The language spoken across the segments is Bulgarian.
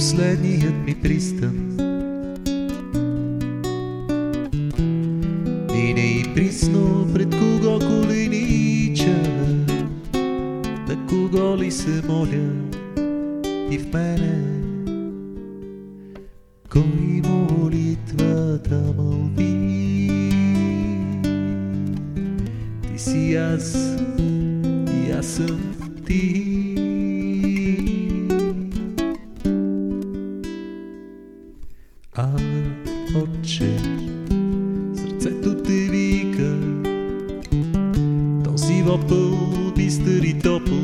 последният ми пристан. Мине и присно пред кого коленича, на кого ли се моля и в мене. Кой молитвата мълви? Ти си аз и аз съм ти. Сърцето те вика, този вопъл бистър и топъл.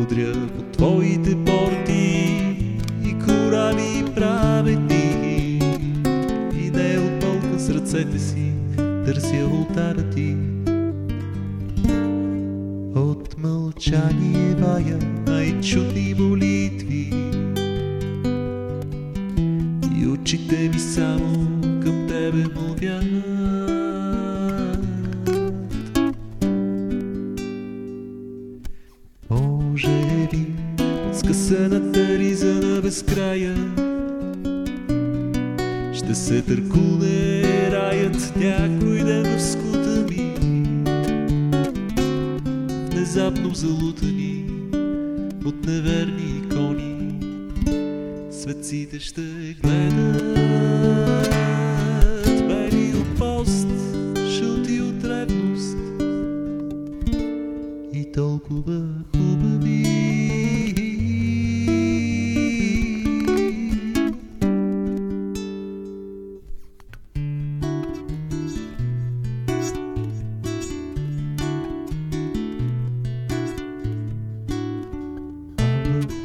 Удря по твоите порти и корали праведни. И не отпълка с ръцете си, търся ултара ти. От мълчание вая, а и чудни молитви. И очите ми само към тебе мовят. Може би от скъсената риза на безкрая ще се търкуне раят някой ден в скута ми. Внезапно залутани от неверни икони, светците ще гледат бели от пост, жълти от ревност и толкова хубави.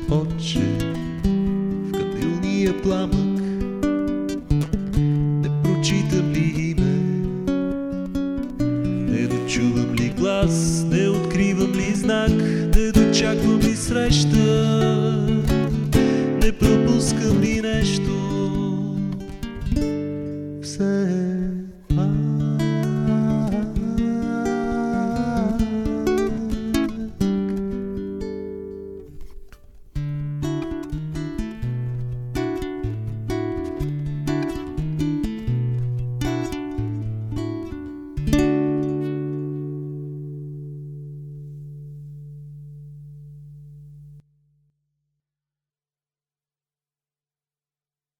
В синия пламък Не прочитам ли име? Не дочувам ли глас Не откривам ли знак Не дочаквам ли среща? Не пропускам